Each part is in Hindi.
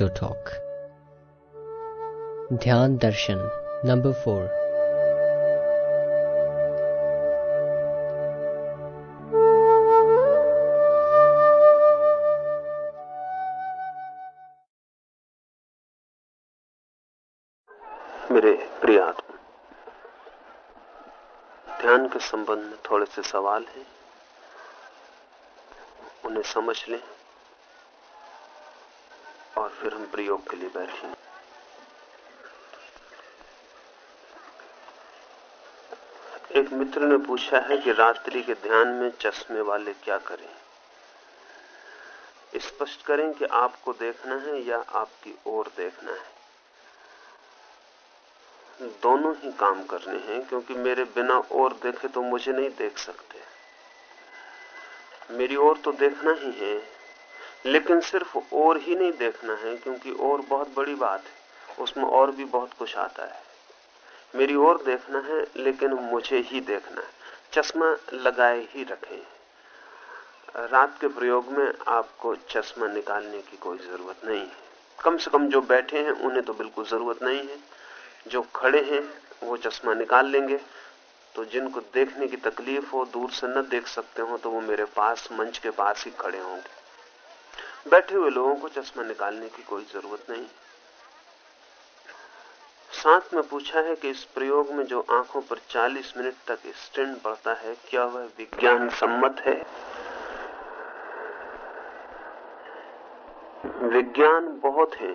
ओशो टॉक ध्यान दर्शन नंबर फोर मेरे प्रिय आत्मा, ध्यान के संबंध में थोड़े से सवाल हैं। उन्हें समझ लें। फिर हम प्रयोग के लिए बैठेंगे एक मित्र ने पूछा है कि रात्रि के ध्यान में चश्मे वाले क्या करें? स्पष्ट करें कि आपको देखना है या आपकी ओर देखना है। दोनों ही काम करने हैं, क्योंकि मेरे बिना और देखे तो मुझे नहीं देख सकते। मेरी ओर तो देखना ही है। लेकिन सिर्फ़ और ही नहीं देखना है, क्योंकि और बहुत बड़ी बात है। उसमें और भी बहुत कुछ आता है। मेरी ओर देखना है, लेकिन मुझे ही देखना है। चश्मा लगाए ही रखें। रात के प्रयोग में आपको चश्मा निकालने की कोई ज़रूरत नहीं है। कम से कम जो बैठे हैं, उन्हें तो बिल्कुल ज़रूरत नहीं है। जो खड़े हैं, वो चश्मा निकाल लेंगे। तो जिनको देखने की तकलीफ़ हो, दूर से न देख सकते हो तो वो मेरे पास, मंच के पास ही खड़े होंगे। बैठे हुए लोगों को चश्मा निकालने की कोई ज़रूरत नहीं। साथ में पूछा है कि इस प्रयोग में जो आँखों पर 40 मिनट तक स्टेंड पड़ता है, क्या वह विज्ञान सम्मत है? विज्ञान बहुत है।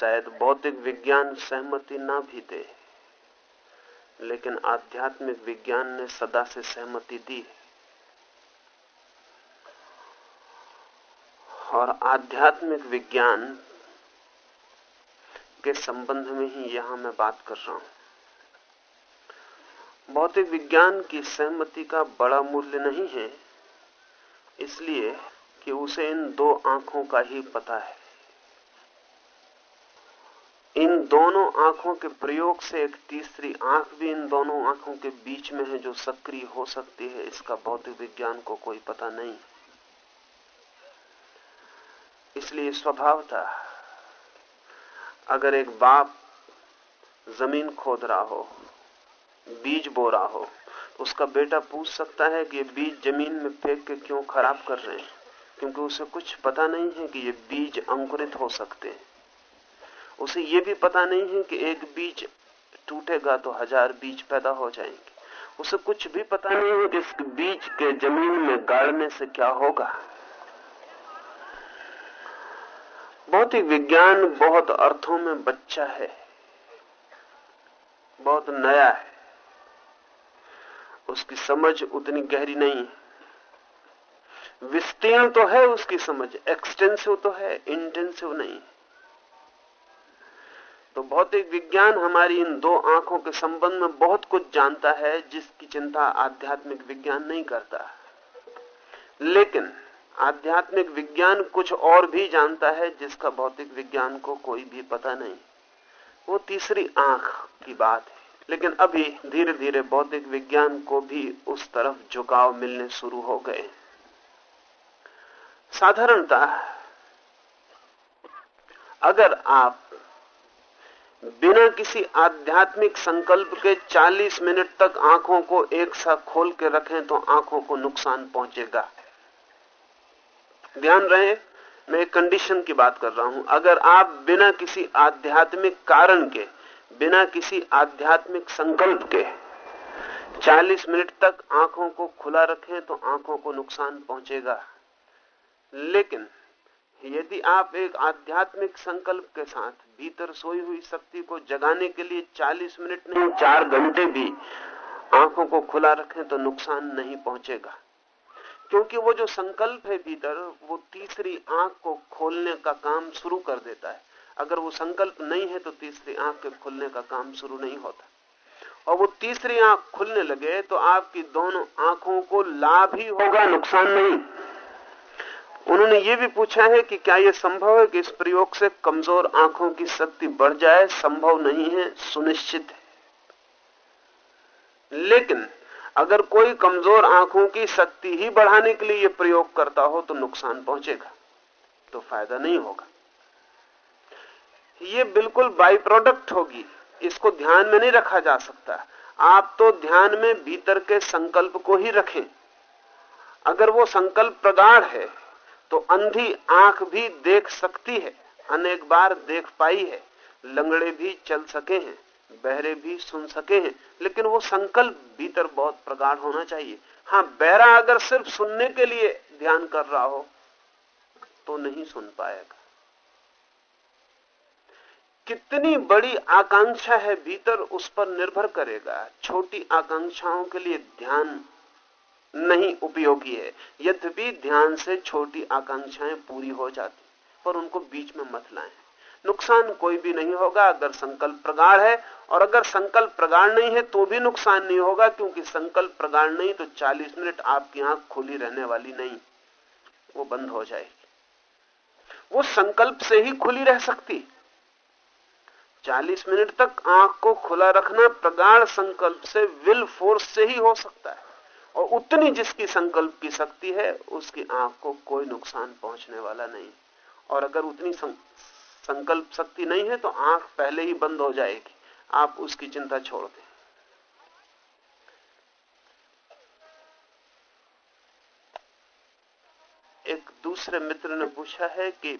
शायद बौद्धिक विज्ञान सहमति ना भी दे, लेकिन आध्यात्मिक विज्ञान ने सदा से सहमति दी और आध्यात्मिक विज्ञान के संबंध में ही यहाँ मैं बात कर रहा हूँ। भौतिक विज्ञान की सहमति का बड़ा मूल्य नहीं है, इसलिए कि उसे इन दो आँखों का ही पता है। इन दोनों आँखों के प्रयोग से एक तीसरी आँख भी इन दोनों आँखों के बीच में है जो सक्रिय हो सकती है, इसका भौतिक विज्ञान को कोई पता नहीं। इसलिए स्वभाव था, अगर एक बाप ज़मीन खोद रहा हो, बीज बो रहा हो उसका बेटा पूछ सकता है कि ये बीज ज़मीन में फेंक के क्यों खराब कर रहे हैं? क्योंकि उसे कुछ पता नहीं है कि ये बीज अंकुरित हो सकते हैं। उसे ये भी पता नहीं है कि एक बीज टूटेगा तो हज़ार बीज पैदा हो जाएँगे। उसे कुछ भी पता नहीं है कि इस बीज के ज़मीन में गाड़ने से क्या होगा। भौतिक विज्ञान बहुत अर्थों में बच्चा है। बहुत नया है। उसकी समझ उतनी गहरी नहीं है। विस्तीर्ण तो है उसकी समझ एक्सटेंसिव तो है इंटेंसिव नहीं तो भौतिक विज्ञान हमारी इन दो आँखों के संबंध में बहुत कुछ जानता है, जिसकी चिंता आध्यात्मिक विज्ञान नहीं करता। लेकिन आध्यात्मिक विज्ञान कुछ और भी जानता है, जिसका भौतिक विज्ञान को कोई भी पता नहीं। वो तीसरी आँख की बात है। लेकिन अभी धीरे धीरे भौतिक विज्ञान को भी उस तरफ़ झुकाव मिलने शुरू हो गए साधारणता, अगर आप बिना किसी आध्यात्मिक संकल्प के 40 मिनट तक आँखों को एक साथ खोल के रखें तो आँखों को नुकसान पहुंचेगा। ध्यान रहे, मैं कंडीशन की बात कर रहा हूँ। अगर आप बिना किसी आध्यात्मिक कारण के, बिना किसी आध्यात्मिक संकल्प के 40 मिनट तक आँखों को खुला रखें तो आँखों को नुकसान पहुंचेगा। लेकिन, यदि आप एक आध्यात्मिक संकल्प के साथ भीतर सोई हुई शक्ति को जगाने के लिए 40 मिनट नहीं, चार घंटे भी आँखों को खुला रखें तो नुकसान नहीं पहुंचेगा। क्योंकि वो जो संकल्प है भीतर, वो तीसरी आँख को खोलने का काम शुरू कर देता है। अगर वो संकल्प नहीं है तो तीसरी आँख के खुलने का काम शुरू नहीं होता। और वो तीसरी आँख खुलने लगे तो आपकी दोनों आँखों को लाभ ही होगा, नुकसान नहीं। उन्होंने ये भी पूछा है कि क्या यह संभव है कि इस प्रयोग से कमज़ोर आँखों की शक्ति बढ़ जाए? संभव नहीं है, सुनिश्चित है। लेकिन अगर कोई कमज़ोर आँखों की शक्ति ही बढ़ाने के लिए प्रयोग करता हो तो नुकसान पहुंचेगा तो फ़ायदा नहीं होगा। ये बिल्कुल बाई प्रोडक्ट होगी, इसको ध्यान में नहीं रखा जा सकता। आप तो ध्यान में भीतर के संकल्प को ही रखें। अगर वो संकल्प प्रगाढ़ है तो अंधी आँख भी देख सकती है, अनेक बार देख पाई है, लंगड़े भी चल सके हैं। बहरे भी सुन सके हैं, लेकिन वो संकल्प भीतर बहुत प्रगाढ़ होना चाहिए। हाँ बहरा अगर सिर्फ़ सुनने के लिए ध्यान कर रहा हो तो नहीं सुन पाएगा। कितनी बड़ी आकांक्षा है भीतर, उस पर निर्भर करेगा। छोटी आकांक्षाओं के लिए ध्यान नहीं उपयोगी है। यद्यपि ध्यान से छोटी आकांक्षाएँ पूरी हो जाती, पर उनको बीच में मत लाएँ। नुकसान कोई भी नहीं होगा, अगर संकल्प प्रगाढ़ है, और अगर संकल्प प्रगाढ़ नहीं है तो भी नुकसान नहीं होगा, क्योंकि संकल्प प्रगाढ़ नहीं तो 40 मिनट आपकी आँख खुली रहने वाली नहीं, वो बंद हो जाएगी। वो संकल्प से ही खुली रह सकती। 40 मिनट तक आँख को खुला रखना प्रगाढ़ संकल्प से, विल फोर्स से ही हो सकता है, और उतनी जिसकी संकल्प की शक्ति है, उसकी आँख को कोई नुकसान पहुँचने वाला नहीं, और अगर उतनी संकल्प शक्ति नहीं है तो आँख पहले ही बंद हो जाएगी। आप उसकी चिंता छोड़ दें। एक दूसरे मित्र ने पूछा है कि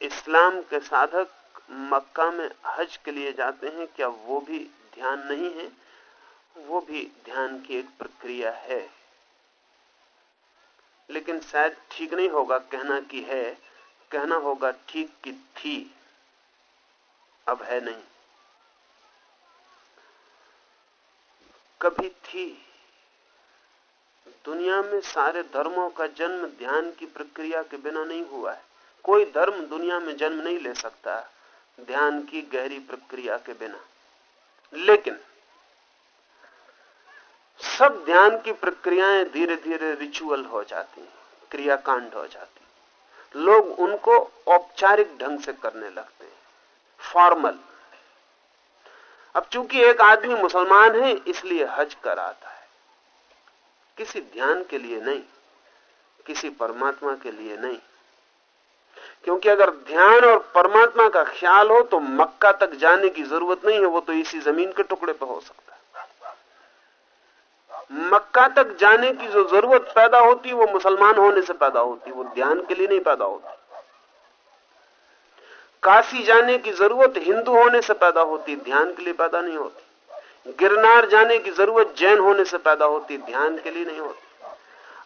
इस्लाम के साधक मक्का में हज के लिए जाते हैं, क्या वो भी ध्यान नहीं है? वो भी ध्यान की एक प्रक्रिया है। लेकिन शायद ठीक नहीं होगा कहना कि है। कहना होगा, ठीक कि थी, अब है नहीं। कभी थी। दुनिया में सारे धर्मों का जन्म ध्यान की प्रक्रिया के बिना नहीं हुआ है। कोई धर्म दुनिया में जन्म नहीं ले सकता, ध्यान की गहरी प्रक्रिया के बिना। लेकिन सब ध्यान की प्रक्रियाएँ धीरे धीरे रिचुअल हो जाती हैं, क्रियाकांड हो जाती लोग उनको औपचारिक ढंग से करने लगते हैं। फॉर्मल अब चूँकि एक आदमी मुसलमान है, इसलिए हज कराता है। किसी ध्यान के लिए नहीं, किसी परमात्मा के लिए नहीं। क्योंकि अगर ध्यान और परमात्मा का ख्याल हो तो मक्का तक जाने की ज़रूरत नहीं है, वो तो इसी ज़मीन के टुकड़े पर हो सकता है। मक्का तक जाने की जो ज़रूरत पैदा होती, वो मुसलमान होने से पैदा होती, वो ध्यान के लिए नहीं पैदा होती। काशी जाने की ज़रूरत हिंदू होने से पैदा होती, ध्यान के लिए पैदा नहीं होती। गिरनार जाने की ज़रूरत जैन होने से पैदा होती, ध्यान के लिए नहीं होती।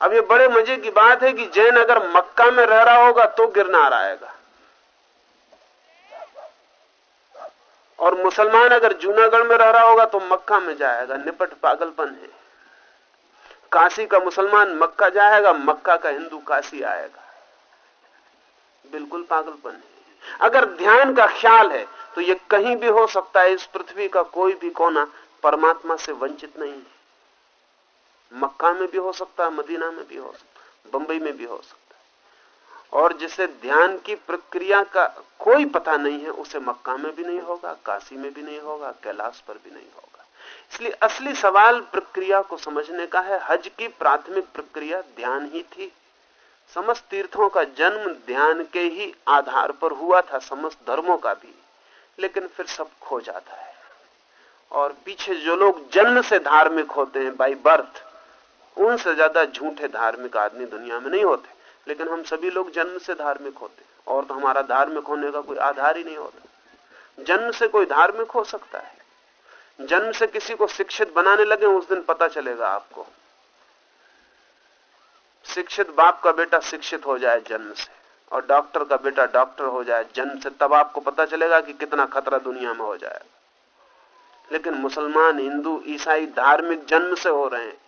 अब ये बड़े मज़े की बात है कि जैन अगर मक्का में रह रहा होगा तो गिरनार आएगा। और मुसलमान अगर जूनागढ़ में रह रहा होगा तो मक्का में जाएगा। निपट पागलपन है। काशी का मुसलमान मक्का जाएगा, मक्का का हिंदू काशी आएगा। बिल्कुल पागलपन है। अगर ध्यान का ख्याल है तो ये कहीं भी हो सकता है, इस पृथ्वी का कोई भी कोना परमात्मा से वंचित नहीं है। मक्का में भी हो सकता है, मदीना में भी हो सकता है, बंबई में भी हो सकता है। और जिसे ध्यान की प्रक्रिया का कोई पता नहीं है, उसे मक्का में भी नहीं होगा, काशी में भी नहीं होगा, कैलाश पर भी नहीं होगा। इसलिए असली सवाल प्रक्रिया को समझने का है। हज की प्राथमिक प्रक्रिया ध्यान ही थी। समस्त तीर्थों का जन्म ध्यान के ही आधार पर हुआ था, समस्त धर्मों का भी। लेकिन फिर सब खो जाता है। और पीछे जो लोग जन्म से धार्मिक होते हैं बाई बर्थ उनसे ज़्यादा झूठे धार्मिक आदमी दुनिया में नहीं होते। लेकिन हम सभी लोग जन्म से धार्मिक होते और तो हमारा धार्मिक होने का कोई आधार ही नहीं होता। जन्म से कोई धार्मिक हो सकता है। जन्म से किसी को शिक्षित बनाने लगे, उस दिन पता चलेगा आपको। शिक्षित बाप का बेटा शिक्षित हो जाए जन्म से, और डॉक्टर का बेटा डॉक्टर हो जाए जन्म से, तब आपको पता चलेगा कि कितना खतरा दुनिया में हो जाएगा लेकिन मुसलमान, हिंदू, ईसाई धार्मिक जन्म से हो रहे हैं।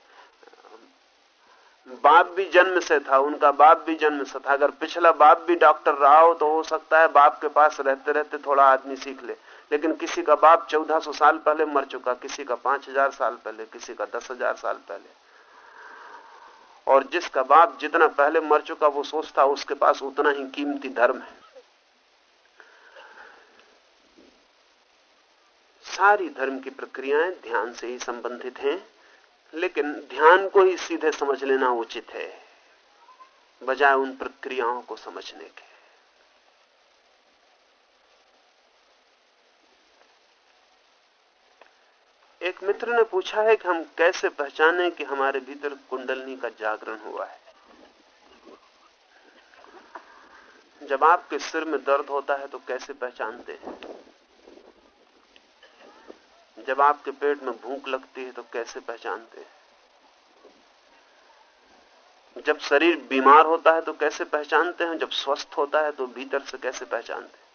बाप भी जन्म से था, उनका बाप भी जन्म से था। अगर पिछला बाप भी डॉक्टर रहा हो तो हो सकता है बाप के पास रहते रहते थोड़ा आदमी सीख ले। लेकिन किसी का बाप चौदह सौ साल पहले मर चुका, किसी का पाँच हज़ार साल पहले, किसी का दस हज़ार साल पहले। और जिसका बाप जितना पहले मर चुका, वो सोचता, उसके पास उतना ही कीमती धर्म है। सारी धर्म की प्रक्रियाएँ ध्यान से ही संबंधित हैं, लेकिन ध्यान को ही सीधे समझ लेना उचित है, बजाय उन प्रक्रियाओं को समझने के। एक मित्र ने पूछा है कि हम कैसे पहचाने कि हमारे भीतर कुंडलनी का जागरण हुआ है? जब आपके सिर में दर्द होता है तो कैसे पहचानते हैं? जब आपके पेट में भूख लगती है तो कैसे पहचानते हैं? जब शरीर बीमार होता है तो कैसे पहचानते हैं? जब स्वस्थ होता है तो भीतर से कैसे पहचानते हैं?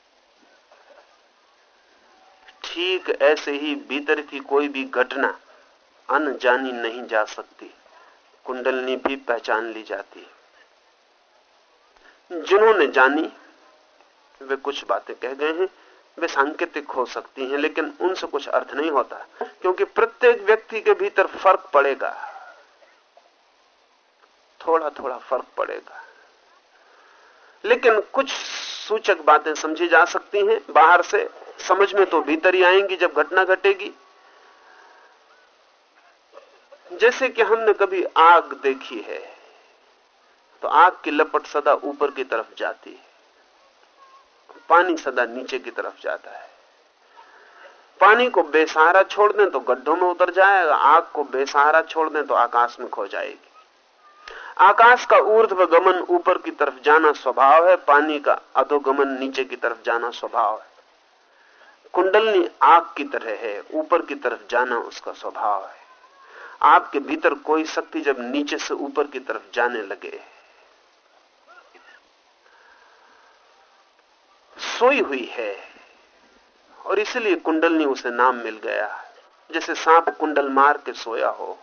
ठीक ऐसे ही भीतर की कोई भी घटना अनजानी नहीं जा सकती। कुंडलनी भी पहचान ली जाती है। जिन्होंने जानी, वे कुछ बातें कह गए हैं, वे सांकेतिक हो सकती हैं, लेकिन उनसे कुछ अर्थ नहीं होता, क्योंकि प्रत्येक व्यक्ति के भीतर फ़र्क पड़ेगा। थोड़ा थोड़ा फ़र्क पड़ेगा। लेकिन कुछ सूचक बातें समझी जा सकती हैं। बाहर से समझ में तो भीतर ही आएँगी जब घटना घटेगी। जैसे कि हमने कभी आग देखी है तो आग की लपट सदा ऊपर की तरफ़ जाती है। पानी सदा नीचे की तरफ़ जाता है। पानी को बेसहारा छोड़ दें तो गड्ढों में उतर जाएगा, आग को बेसहारा छोड़ दें तो आकाश में खो जाएगी। आकाश का ऊर्ध्व गमन ऊपर की तरफ़ जाना स्वभाव है, पानी का अधोगमन नीचे की तरफ़ जाना स्वभाव है। कुंडलनी आग की तरह है, ऊपर की तरफ़ जाना उसका स्वभाव है। आपके भीतर कोई शक्ति जब नीचे से ऊपर की तरफ़ जाने लगे सोई हुई है, और इसलिए कुंडलनी उसे नाम मिल गया जैसे सांप कुंडल मार के सोया हो,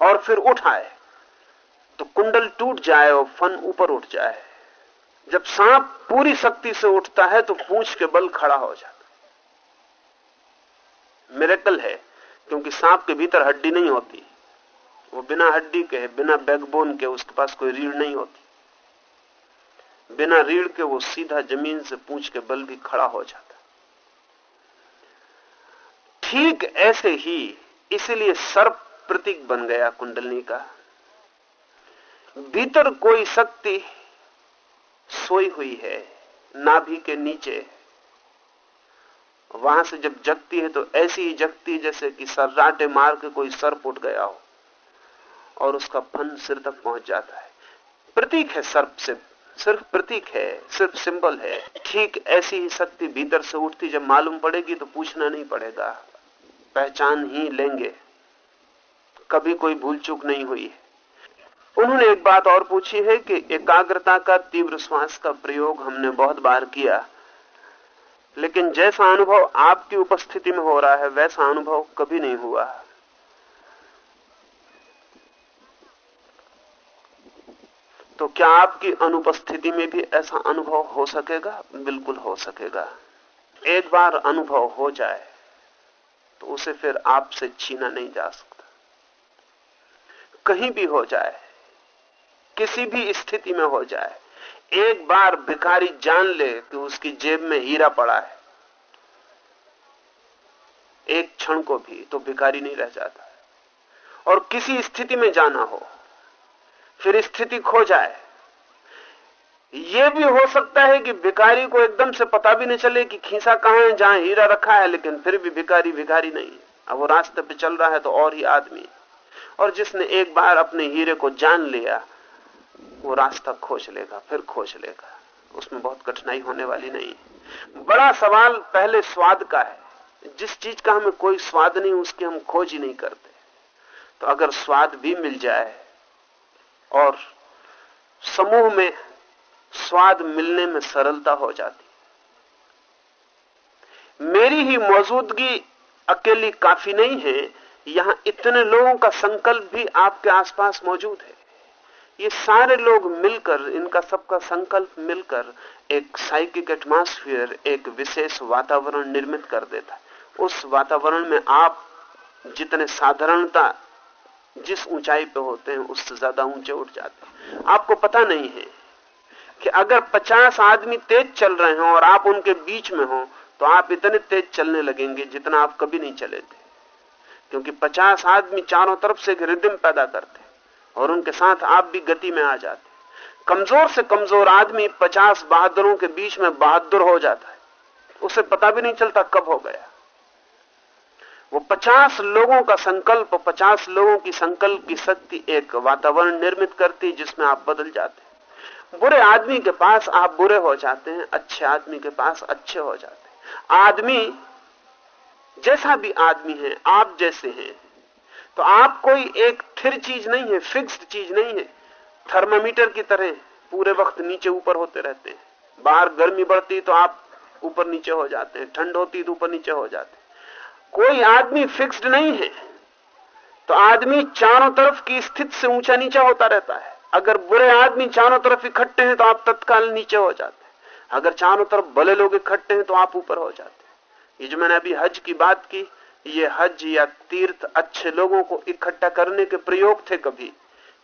और फिर उठाए। तो कुंडल टूट जाए और फन ऊपर उठ जाए। जब सांप पूरी शक्ति से उठता है तो पूछ के बल खड़ा हो जाता मेरेकल है, क्योंकि सांप के भीतर हड्डी नहीं होती। वो बिना हड्डी के, बिना बैकबोन के उसके पास कोई रीढ़ नहीं होती। बिना रीढ़ के वो सीधा ज़मीन से पूछ के बल भी खड़ा हो जाता ठीक ऐसे ही, इसलिए सर्प प्रतीक बन गया कुंडलनी का। भीतर कोई शक्ति सोई हुई है, नाभि के नीचे। वहाँ से जब जगती है तो ऐसी ही जगती जैसे कि सर्राटे मार के कोई सर्प उठ गया हो और उसका फन सिर तक पहुँच जाता है। प्रतीक है सर्प से, सिर्फ़ प्रतीक है, सिर्फ़ सिंबल है। ठीक ऐसी ही शक्ति भीतर से उठती, जब मालूम पड़ेगी तो पूछना नहीं पड़ेगा। पहचान ही लेंगे। कभी कोई भूल चूक नहीं हुई है। उन्होंने एक बात और पूछी है कि एकाग्रता का तीव्र श्वास का प्रयोग हमने बहुत बार किया। लेकिन जैसा अनुभव आपकी उपस्थिति में हो रहा है, वैसा अनुभव कभी नहीं हुआ। तो क्या आपकी अनुपस्थिति में भी ऐसा अनुभव हो सकेगा? बिल्कुल हो सकेगा। एक बार अनुभव हो जाए तो उसे फिर आपसे छीना नहीं जा सकता। कहीं भी हो जाए किसी भी स्थिति में हो जाए, एक बार भिखारी जान ले कि उसकी जेब में हीरा पड़ा है। एक क्षण को भी तो भिखारी नहीं रह जाता और किसी स्थिति में जाना हो, फिर स्थिति खो जाए यह भी हो सकता है कि भिखारी को एकदम से पता भी नहीं चले कि खींचा कहाँ है, जहाँ हीरा रखा है, लेकिन फिर भी भिखारी भिखारी नहीं अब वो रास्ते पे चल रहा है तो और ही आदमी और जिसने एक बार अपने हीरे को जान लिया वो रास्ता खोज लेगा, फिर खोज लेगा। उसमें बहुत कठिनाई होने वाली नहीं। बड़ा सवाल पहले स्वाद का है। जिस चीज़ का हमें कोई स्वाद नहीं, उसकी हम खोज ही नहीं करते। तो अगर स्वाद भी मिल जाए और समूह में स्वाद मिलने में सरलता हो जाती। मेरी ही मौजूदगी अकेली काफ़ी नहीं है। यहाँ इतने लोगों का संकल्प भी आपके आसपास मौजूद है। ये सारे लोग मिलकर, इनका सबका संकल्प मिलकर एक साइकिक एटमॉस्फेयर एक विशेष वातावरण निर्मित कर देता है। उस वातावरण में आप जितने साधारणता जिस ऊंचाई पे होते हैं, उससे ज़्यादा ऊँचे उठ जाते हैं। आपको पता नहीं है कि अगर 50 आदमी तेज चल रहे हो और आप उनके बीच में हो तो आप इतने तेज चलने लगेंगे जितना आप कभी नहीं चले थे। क्योंकि 50 आदमी चारों तरफ़ से एक पैदा करते और उनके साथ आप भी गति में आ जाते कमज़ोर से कमज़ोर आदमी पचास बहादुरों के बीच में बहादुर हो जाता है। उसे पता भी नहीं चलता कब हो गया। वो पचास लोगों का संकल्प, पचास लोगों की संकल्प की शक्ति एक वातावरण निर्मित करती जिसमें आप बदल जाते हैं। बुरे आदमी के पास आप बुरे हो जाते हैं, अच्छे आदमी के पास अच्छे हो जाते हैं। आदमी जैसा भी आदमी है, आप जैसे हैं तो आप कोई एक थिर चीज़ नहीं है फिक्स्ड चीज़ नहीं है। थर्मामीटर की तरह पूरे वक्त नीचे ऊपर होते रहते हैं। बाहर गर्मी बढ़ती तो आप ऊपर नीचे हो जाते हैं, ठंड होती तो ऊपर नीचे हो जाते हैं। कोई आदमी फिक्स्ड नहीं है तो आदमी चारों तरफ़ की स्थिति से ऊँचा नीचा होता रहता है। अगर बुरे आदमी चारों तरफ़ इकट्ठे हैं तो आप तत्काल नीचे हो जाते हैं। अगर चारों तरफ़ भले लोग इकट्ठे हैं तो आप ऊपर हो जाते हैं। ये जो मैंने अभी हज की बात की ये हज या तीर्थ अच्छे लोगों को इकट्ठा करने के प्रयोग थे कभी,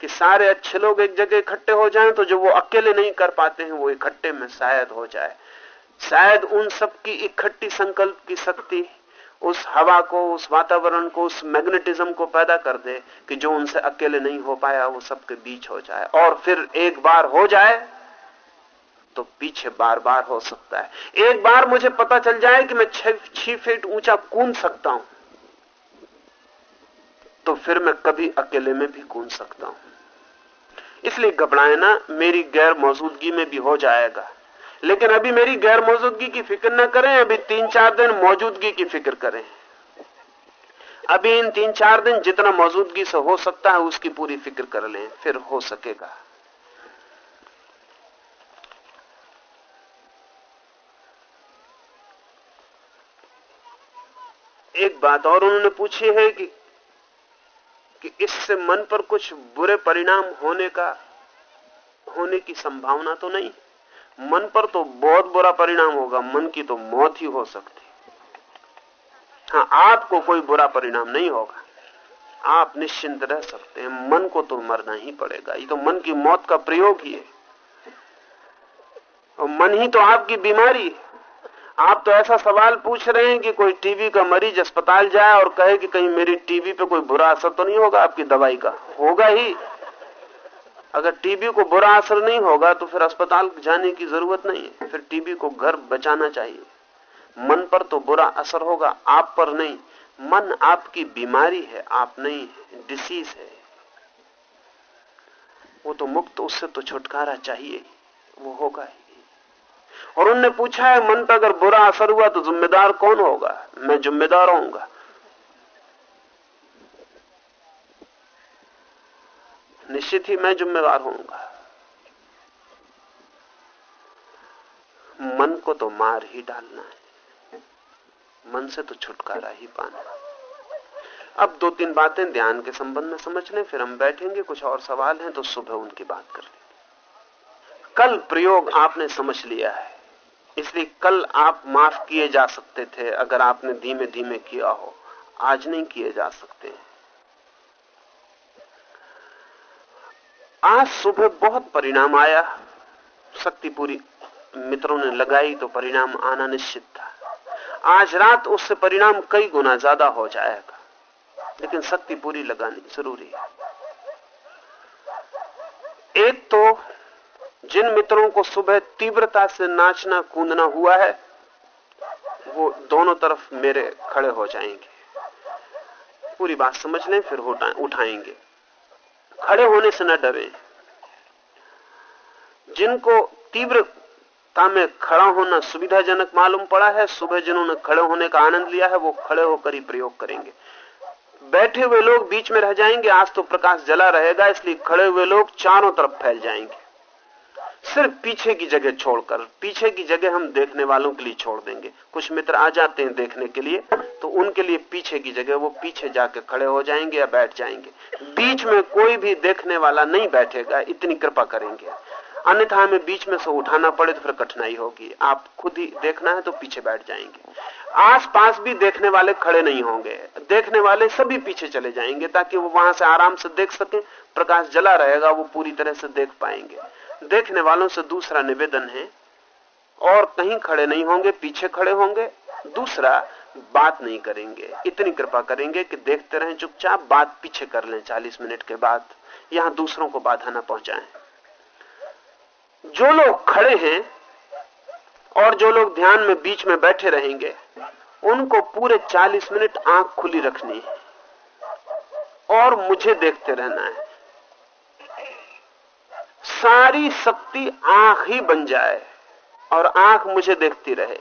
कि सारे अच्छे लोग एक जगह इकट्ठे हो जाएँ तो जो वो अकेले नहीं कर पाते हैं, वो इकट्ठे में शायद हो जाए। शायद उन सब की इकट्ठी संकल्प की शक्ति उस हवा को, उस वातावरण को, उस मैग्नेटिज्म को पैदा कर दे, कि जो उनसे अकेले नहीं हो पाया, वो सबके बीच हो जाए। और फिर एक बार हो जाए तो पीछे बार बार हो सकता है। एक बार मुझे पता चल जाए कि मैं छह फीट ऊँचा कूद सकता हूँ तो फिर मैं कभी अकेले में भी कूद सकता हूँ। इसलिए घबराए ना, मेरी गैर मौजूदगी में भी हो जाएगा। लेकिन अभी मेरी गैर मौजूदगी की फ़िक्र ना करें, अभी तीन चार दिन मौजूदगी की फ़िक्र करें। अभी इन तीन चार दिन जितना मौजूदगी से हो सकता है, उसकी पूरी फ़िक्र कर लें, फिर हो सकेगा। एक बात और उन्होंने पूछी है कि कि इससे मन पर कुछ बुरे परिणाम होने का, होने की संभावना तो नहीं। मन पर तो बहुत बुरा परिणाम होगा, मन की तो मौत ही हो सकती। हाँ आपको कोई बुरा परिणाम नहीं होगा। आप निश्चिंत रह सकते हैं, मन को तो मरना ही पड़ेगा। ये तो मन की मौत का प्रयोग ही है। और मन ही तो आपकी बीमारी है। आप तो ऐसा सवाल पूछ रहे हैं कि कोई टीबी का मरीज़ अस्पताल जाए और कहे कि कहीं मेरी टीबी पे कोई बुरा असर तो नहीं होगा आपकी दवाई का? होगा ही। अगर टीबी को बुरा असर नहीं होगा तो फिर अस्पताल जाने की ज़रूरत नहीं है। फिर टीबी को घर बचाना चाहिए। मन पर तो बुरा असर होगा, आप पर नहीं। मन आपकी बीमारी है, आप नहीं डिसीज है। वो तो मुक्त, उससे तो छुटकारा चाहिए वो होगा ही। और उनने पूछा है, मन पर अगर बुरा असर हुआ तो जिम्मेदार कौन होगा? मैं जिम्मेदार होऊँगा। निश्चित ही मैं जिम्मेवार होऊँगा। मन को तो मार ही डालना है। मन से तो छुटकारा ही पाना। अब दो तीन बातें ध्यान के संबंध में समझ लें, फिर हम बैठेंगे, कुछ और सवाल हैं तो सुबह उनकी बात कर लेंगे। कल प्रयोग आपने समझ लिया है। इसलिए कल आप माफ़ किए जा सकते थे अगर आपने धीमे धीमे किया हो। आज नहीं किए जा सकते आज सुबह बहुत परिणाम आया। शक्ति पूरी मित्रों ने लगाई तो परिणाम आना निश्चित था। आज रात उससे परिणाम कई गुना ज़्यादा हो जाएगा। लेकिन शक्ति पूरी लगानी ज़रूरी है। एक तो जिन मित्रों को सुबह तीव्रता से नाचना, कूदना हुआ है, वो दोनों तरफ़ मेरे खड़े हो जाएँगे। पूरी बात समझ लें, फिर उठाएँगे। खड़े होने से न डरे। जिनको तीव्रता में खड़ा होना सुविधाजनक मालूम पड़ा है, सुबह जिन्होंने खड़े होने का आनंद लिया है, वो खड़े होकर ही प्रयोग करेंगे। बैठे हुए लोग बीच में रह जाएँगे, आज तो प्रकाश जला रहेगा, इसलिए खड़े हुए लोग चारों तरफ़ फैल जाएँगे। सिर्फ़ पीछे की जगह छोड़कर, पीछे की जगह हम देखने वालों के लिए छोड़ देंगे। कुछ मित्र आ जाते हैं देखने के लिए तो उनके लिए पीछे की जगह, वो पीछे जाके खड़े हो जाएँगे या बैठ जाएँगे। बीच में कोई भी देखने वाला नहीं बैठेगा, इतनी कृपा करेंगे। अन्यथा हमें बीच में से उठाना पड़े तो फिर कठिनाई होगी। आप खुद ही देखना है तो पीछे बैठ जाएँगे। आस पास भी देखने वाले खड़े नहीं होंगे। देखने वाले सभी पीछे चले जाएँगे ताकि वो वहाँ से आराम से देख सके, प्रकाश जला रहेगा, वो पूरी तरह से देख पाएँगे। देखने वालों से दूसरा निवेदन है, और कहीं खड़े नहीं होंगे, पीछे खड़े होंगे, दूसरा बात नहीं करेंगे। इतनी कृपा करेंगे कि देखते रहें चुपचाप, बात पीछे कर लें 40 मिनट के बाद, यहाँ दूसरों को बाधा ना पहुंचाएँ। जो लोग खड़े हैं, और जो लोग ध्यान में, बीच में बैठे रहेंगे, उनको पूरे 40 मिनट आँख खुली रखनी है, और मुझे देखते रहना है। सारी शक्ति आँख ही बन जाए और आँख मुझे देखती रहे।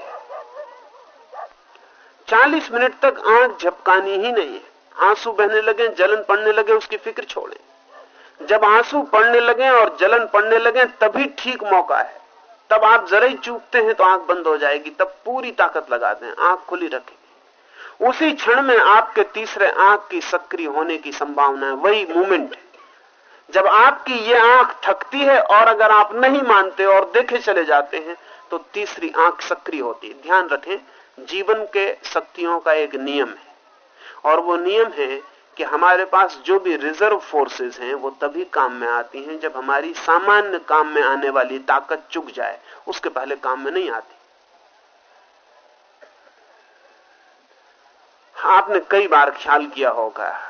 40 मिनट तक आँख झपकानी ही नहीं। है आँसू बहने लगे, जलन पड़ने लगे, उसकी फ़िक्र छोड़ें। जब आँसू पड़ने लगे और जलन पड़ने लगे, तभी ठीक मौका है। तब आप जरा ही चूकते हैं तो आँख बंद हो जाएगी, तब पूरी ताकत लगा दें, आँख खुली रखें। उसी क्षण में आपके तीसरे आँख की सक्रिय होने की संभावना है, वही मूवमेंट है। जब आपकी ये आँख थकती है और अगर आप नहीं मानते और देखे चले जाते हैं तो तीसरी आँख सक्रिय होती है। ध्यान रखें, जीवन के शक्तियों का एक नियम है। और वो नियम है कि हमारे पास जो भी रिज़र्व फोर्सेस हैं, वो तभी काम में आती हैं जब हमारी सामान्य काम में आने वाली ताकत चुक जाए। उसके पहले काम में नहीं आती। आपने कई बार ख्याल किया होगा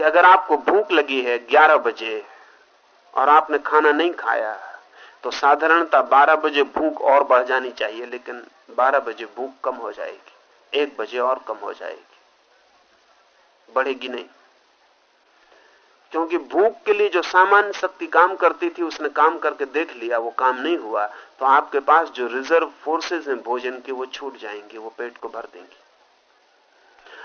कि अगर आपको भूख लगी है 11 बजे और आपने खाना नहीं खाया तो साधारणता 12 बजे भूख और बढ़ जानी चाहिए, लेकिन 12 बजे भूख कम हो जाएगी, एक बजे और कम हो जाएगी। बढ़ेगी नहीं। क्योंकि भूख के लिए जो सामान्य शक्ति काम करती थी, उसने काम करके देख लिया, वो काम नहीं हुआ तो आपके पास जो रिज़र्व फोर्सेस हैं, भोजन के, वो छूट जाएँगे, वो पेट को भर देंगे।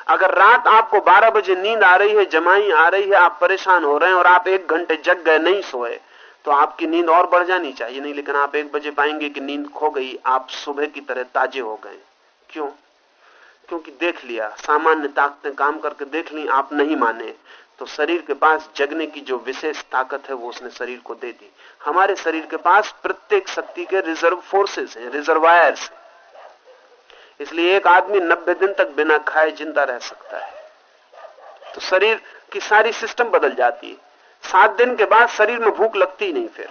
अगर रात आपको 12 बजे नींद आ रही है, जमाई आ रही है, आप परेशान हो रहे हैं और आप एक घंटे जग गए, नहीं सोए तो आपकी नींद और बढ़ जानी चाहिए। नहीं, लेकिन आप एक बजे पाएँगे कि नींद खो गई, आप सुबह की तरह ताजे हो गए। क्यों? क्योंकि देख लिया, सामान्य ताकतें काम करके देख ली, आप नहीं माने। तो शरीर के पास जगने की जो विशेष ताकत है, वो उसने शरीर को दे दी। हमारे शरीर के पास प्रत्येक शक्ति के रिज़र्व फोर्सेस हैं रिजर्वायर्स इसलिए एक आदमी नब्बे दिन तक बिना खाए ज़िंदा रह सकता है। तो शरीर की सारी सिस्टम बदल जाती है। सात दिन के बाद शरीर में भूख लगती ही नहीं फिर,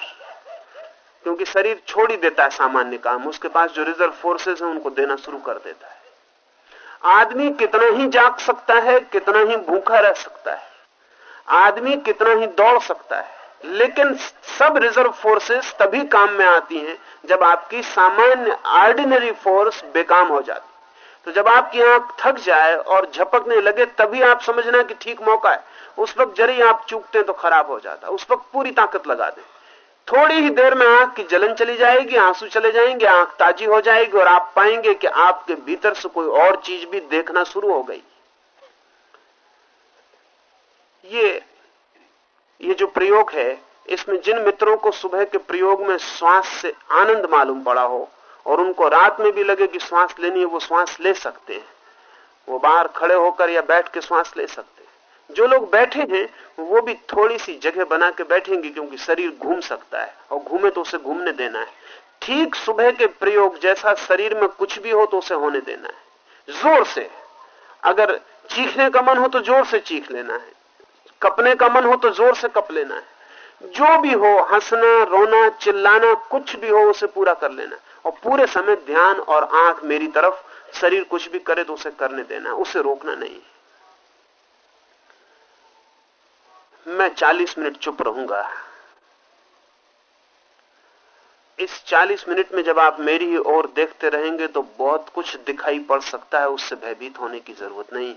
क्योंकि शरीर छोड़ ही देता है सामान्य काम। उसके पास जो रिज़र्व फोर्सेस है, उनको देना शुरू कर देता है। आदमी कितना ही जाग सकता है, कितना ही भूखा रह सकता है। आदमी कितना ही दौड़ सकता है। लेकिन सब रिज़र्व फोर्सेस तभी काम में आती हैं जब आपकी सामान्य ऑर्डिनरी फोर्स बेकाम हो जाती तो जब आपकी आँख थक जाए और झपकने लगे, तभी आप समझना कि ठीक मौका है। उस वक्त जरी आप चूकते तो खराब हो जाता उस वक्त पूरी ताकत लगा दें। थोड़ी ही देर में आँख की जलन चली जाएगी, आँसू चले जाएँगे, आँख ताजी हो जाएगी और आप पाएँगे कि आपके भीतर से कोई और चीज़ भी देखना शुरू हो गई। ये ये जो प्रयोग है, इसमें जिन मित्रों को सुबह के प्रयोग में श्वास से आनंद मालूम पड़ा हो, और उनको रात में भी लगे कि श्वास लेनी है, वो श्वास ले सकते हैं। वो बाहर खड़े होकर या बैठ के श्वास ले सकते हैं। जो लोग बैठे हैं, वो भी थोड़ी सी जगह बना के बैठेंगे क्योंकि शरीर घूम सकता है, और घूमे तो उसे घूमने देना है। ठीक सुबह के प्रयोग जैसा शरीर में कुछ भी हो तो उसे होने देना है। ज़ोर से। अगर चीखने का मन हो तो ज़ोर से चीख लेना है। कपने का मन हो तो ज़ोर से कप लेना है। जो भी हो, हंसना, रोना, चिल्लाना, कुछ भी हो, उसे पूरा कर लेना और पूरे समय ध्यान और आँख मेरी तरफ़, शरीर कुछ भी करे तो उसे करने देना उसे रोकना नहीं मैं 40 मिनट चुप रहूँगा। इस 40 मिनट में जब आप मेरी ही ओर देखते रहेंगे तो बहुत कुछ दिखाई पड़ सकता है। उससे भयभीत होने की ज़रूरत नहीं।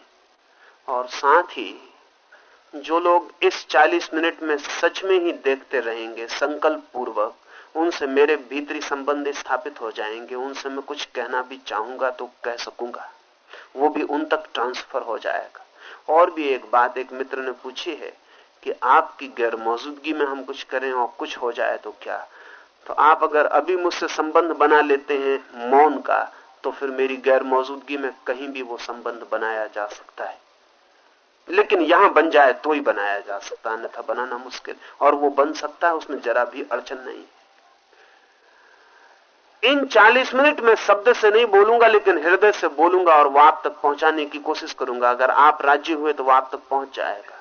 और साथ ही जो लोग इस 40 मिनट में सच में ही देखते रहेंगे संकल्प पूर्वक उनसे मेरे भीतरी संबंध स्थापित हो जाएँगे, उनसे मैं कुछ कहना भी चाहूँगा तो कह सकूँगा। वो भी उन तक ट्रांसफ़र हो जाएगा। और भी एक बात एक मित्र ने पूछी है कि आपकी गैर मौजूदगी में हम कुछ करें और कुछ हो जाए तो क्या? तो आप अगर अभी मुझसे संबंध बना लेते हैं मौन का तो फिर मेरी गैर मौजूदगी में कहीं भी वो संबंध बनाया जा सकता है। लेकिन यहाँ बन जाए तो ही बनाया जा सकता है अन्यथा बनाना मुश्किल। और वो बन सकता है, उसमें जरा भी अड़चन नहीं। इन 40 मिनट में शब्द से नहीं बोलूँगा, लेकिन हृदय से बोलूँगा और वो आप तक पहुँचाने की कोशिश करूँगा। अगर आप राज़ी हुए तो वो आप तक पहुँच जाएगा।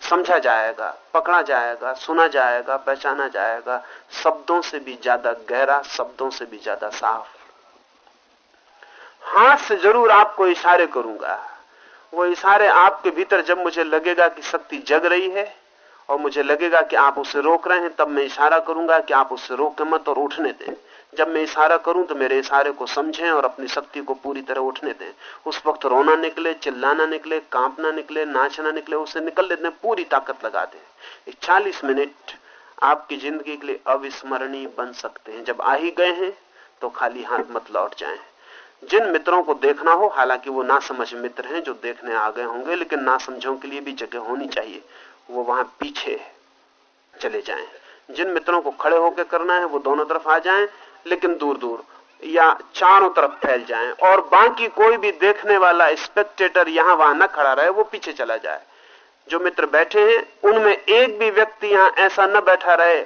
समझा जाएगा, पकड़ा जाएगा, सुना जाएगा, पहचाना जाएगा। शब्दों से भी ज़्यादा गहरा, शब्दों से भी ज़्यादा साफ़। हाथ से ज़रूर आपको इशारे करूँगा। वो इशारे आपके भीतर जब मुझे लगेगा कि शक्ति जग रही है और मुझे लगेगा कि आप उसे रोक रहे हैं, तब मैं इशारा करूँगा कि आप उसे रोके मत और उठने दें। जब मैं इशारा करूँ तो मेरे इशारे को समझें और अपनी शक्ति को पूरी तरह उठने दें। उस वक्त रोना निकले, चिल्लाना निकले, कांपना निकले, नाचना निकले, उसे निकल लेते पूरी ताकत लगा दें। चालीस मिनट आपकी ज़िंदगी के लिए अविस्मरणीय बन सकते हैं। जब आ ही गए हैं तो खाली हाथ मत लौट जाएँ। जिन मित्रों को देखना हो, हालाँकि वो ना समझ मित्र हैं जो देखने आ गए होंगे, लेकिन ना समझों के लिए भी जगह होनी चाहिए। वो वहाँ पीछे चले जाएँ। जिन मित्रों को खड़े होकर करना है, वो दोनों तरफ़ आ जाएँ, लेकिन दूर दूर या चारों तरफ़ फैल जाएँ और बाकी कोई भी देखने वाला स्पेक्टेटर यहाँ वहाँ न खड़ा रहे, वो पीछे चला जाए। जो मित्र बैठे हैं, उनमें एक भी व्यक्ति यहाँ ऐसा न बैठा रहे,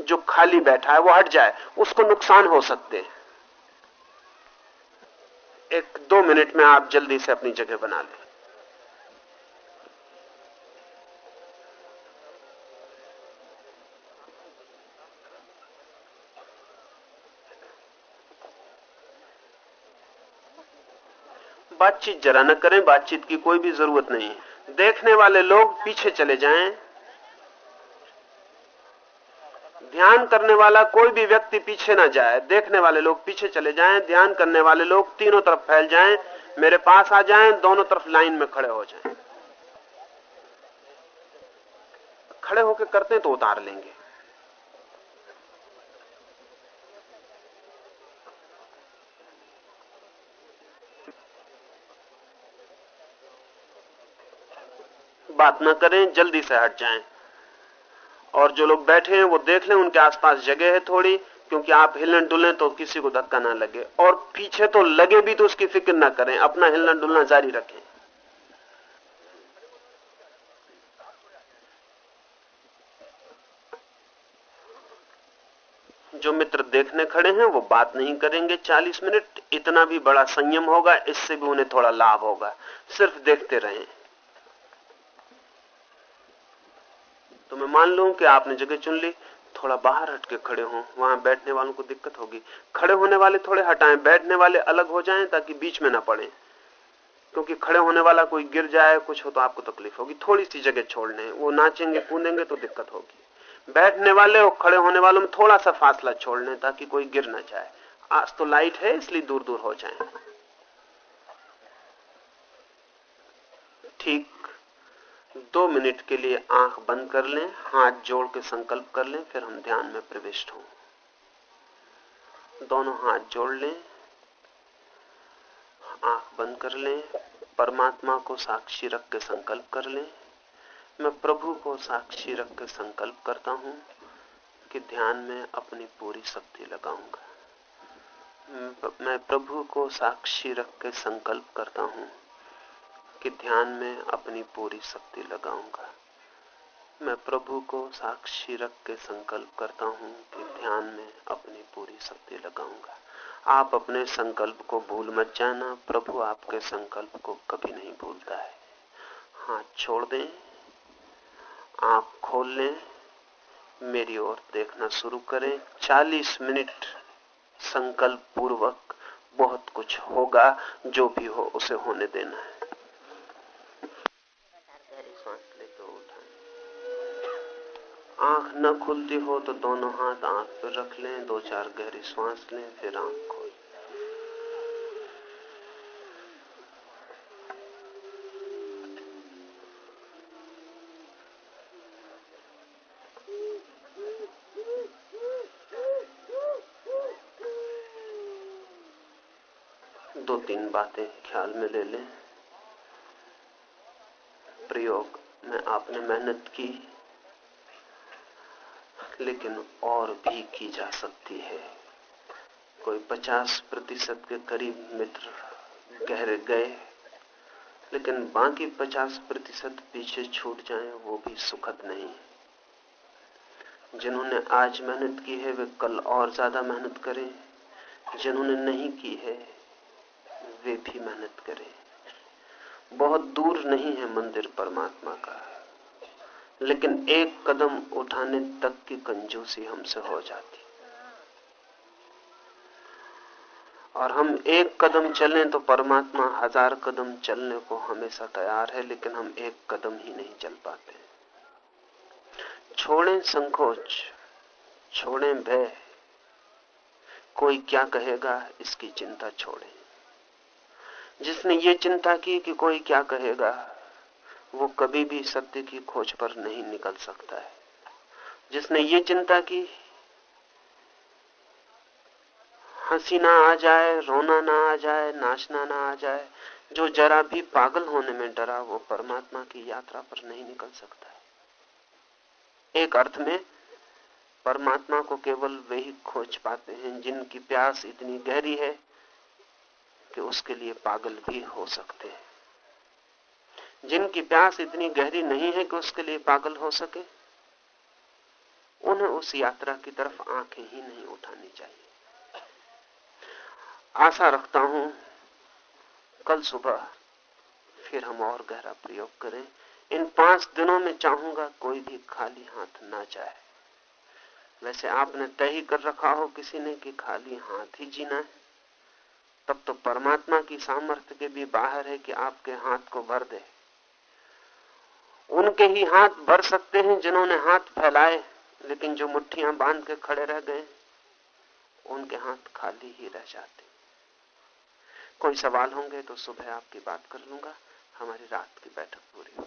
जो खाली बैठा है, वो हट जाए। उसको नुकसान हो सकते हैं। एक दो मिनट में आप जल्दी से अपनी जगह बना लें। बातचीत जरा न करें, बातचीत की कोई भी ज़रूरत नहीं। देखने वाले लोग पीछे चले जाएँ। ध्यान करने वाला कोई भी व्यक्ति पीछे ना जाए, देखने वाले लोग पीछे चले जाएँ, ध्यान करने वाले लोग तीनों तरफ़ फैल जाएँ, मेरे पास आ जाएँ, दोनों तरफ़ लाइन में खड़े हो जाएँ। खड़े होकर करते तो उतार लेंगे। बात ना करें, जल्दी से हट जाएँ। और जो लोग बैठे हैं, वो देख लें, उनके आसपास जगह है थोड़ी, क्योंकि आप हिलन डुलें तो किसी को धक्का ना लगे। और पीछे तो लगे भी तो उसकी फ़िक्र ना करें, अपना हिलना डुलना जारी रखें। जो मित्र देखने खड़े हैं, वो बात नहीं करेंगे 40 मिनट, इतना भी बड़ा संयम होगा, इससे भी उन्हें थोड़ा लाभ होगा। सिर्फ़ देखते रहें। तो मैं मान लू कि आपने जगह चुन ली, थोड़ा बाहर हटके खड़े हो, वहाँ बैठने वालों को दिक्कत होगी। खड़े होने वाले थोड़े हटाएँ, बैठने वाले अलग हो जाएँ ताकि बीच में ना पड़े। क्योंकि खड़े होने वाला कोई गिर जाए, कुछ हो तो आपको तकलीफ़ होगी। थोड़ी सी जगह छोड़ने वो नाचेंगे, कूदेंगे तो दिक्कत होगी। बैठने वाले और खड़े होने वालों में थोड़ा सा फासला छोड़ने ताकि कोई गिर ना जाए। आज तो लाइट है, इसलिए दूर दूर हो जाए। ठीक। दो मिनट के लिए आँख बंद कर लें, हाथ जोड़ के संकल्प कर लें, फिर हम ध्यान में प्रविष्ट हों। दोनों हाथ जोड़ लें, आँख बंद कर लें, परमात्मा को साक्षी रख के संकल्प कर लें। मैं प्रभु को साक्षी रख के संकल्प करता हूँ कि ध्यान में अपनी पूरी शक्ति लगाऊँगा। मैं प्रभु को साक्षी रख के संकल्प करता हूँ कि ध्यान में अपनी पूरी शक्ति लगाऊँगा। मैं प्रभु को साक्षी रख के संकल्प करता हूँ कि ध्यान में अपनी पूरी शक्ति लगाऊँगा। आप अपने संकल्प को भूल मत जाना। प्रभु आपके संकल्प को कभी नहीं भूलता है। हाथ छोड़ दें। आँख खोल लें। मेरी ओर देखना शुरू करें। 40 मिनट संकल्प पूर्वक बहुत कुछ होगा। जो भी हो, उसे होने देना है। आँख न खुलती हो तो दोनों हाथ आँख पर रख लें, दो चार गहरी श्वास लें, फिर आँख खोल। दो तीन बातें ख्याल में ले लें। प्रयोग में आपने मेहनत की। लेकिन और भी की जा सकती है। कोई 50 प्रतिशत के करीब मित्र गहरे गए, लेकिन बाकी 50 प्रतिशत पीछे छूट जाए, वो भी सुखद नहीं। जिन्होंने आज मेहनत की है, वे कल और ज़्यादा मेहनत करें। जिन्होंने नहीं की है, वे भी मेहनत करें। बहुत दूर नहीं है मंदिर परमात्मा का। लेकिन एक कदम उठाने तक की कंजूसी हमसे हो जाती। और हम एक कदम चलें तो परमात्मा हज़ार कदम चलने को हमेशा तैयार है, लेकिन हम एक कदम ही नहीं चल पाते। छोड़ें संकोच, छोड़ें भय। कोई क्या कहेगा, इसकी चिंता छोड़ें। जिसने ये चिंता की कि कोई क्या कहेगा वो कभी भी सत्य की खोज पर नहीं निकल सकता है। जिसने ये चिंता की, हँसी ना आ जाए, रोना ना आ जाए, नाचना ना आ जाए, जो जरा भी पागल होने में डरा, वो परमात्मा की यात्रा पर नहीं निकल सकता है। एक अर्थ में, परमात्मा को केवल वही खोज पाते हैं जिनकी प्यास इतनी गहरी है कि उसके लिए पागल भी हो सकते हैं। जिनकी प्यास इतनी गहरी नहीं है कि उसके लिए पागल हो सके, उन्हें उस यात्रा की तरफ़ आँखें ही नहीं उठानी चाहिए। आशा रखता हूँ, कल सुबह फिर हम और गहरा प्रयोग करें। इन पाँच दिनों में चाहूँगा कोई भी खाली हाथ ना जाए। वैसे आपने तय ही कर रखा हो, किसी ने कि खाली हाथ ही जीना है। तब तो परमात्मा की सामर्थ्य के भी बाहर है कि आपके हाथ को भर दे। उनके ही हाथ भर सकते हैं जिन्होंने हाथ फैलाए, लेकिन जो मुट्ठियाँ बाँध के खड़े रह गए, उनके हाथ खाली ही रह जाते। कोई सवाल होंगे तो सुबह आपकी बात कर लूँगा। हमारी रात की बैठक पूरी हुई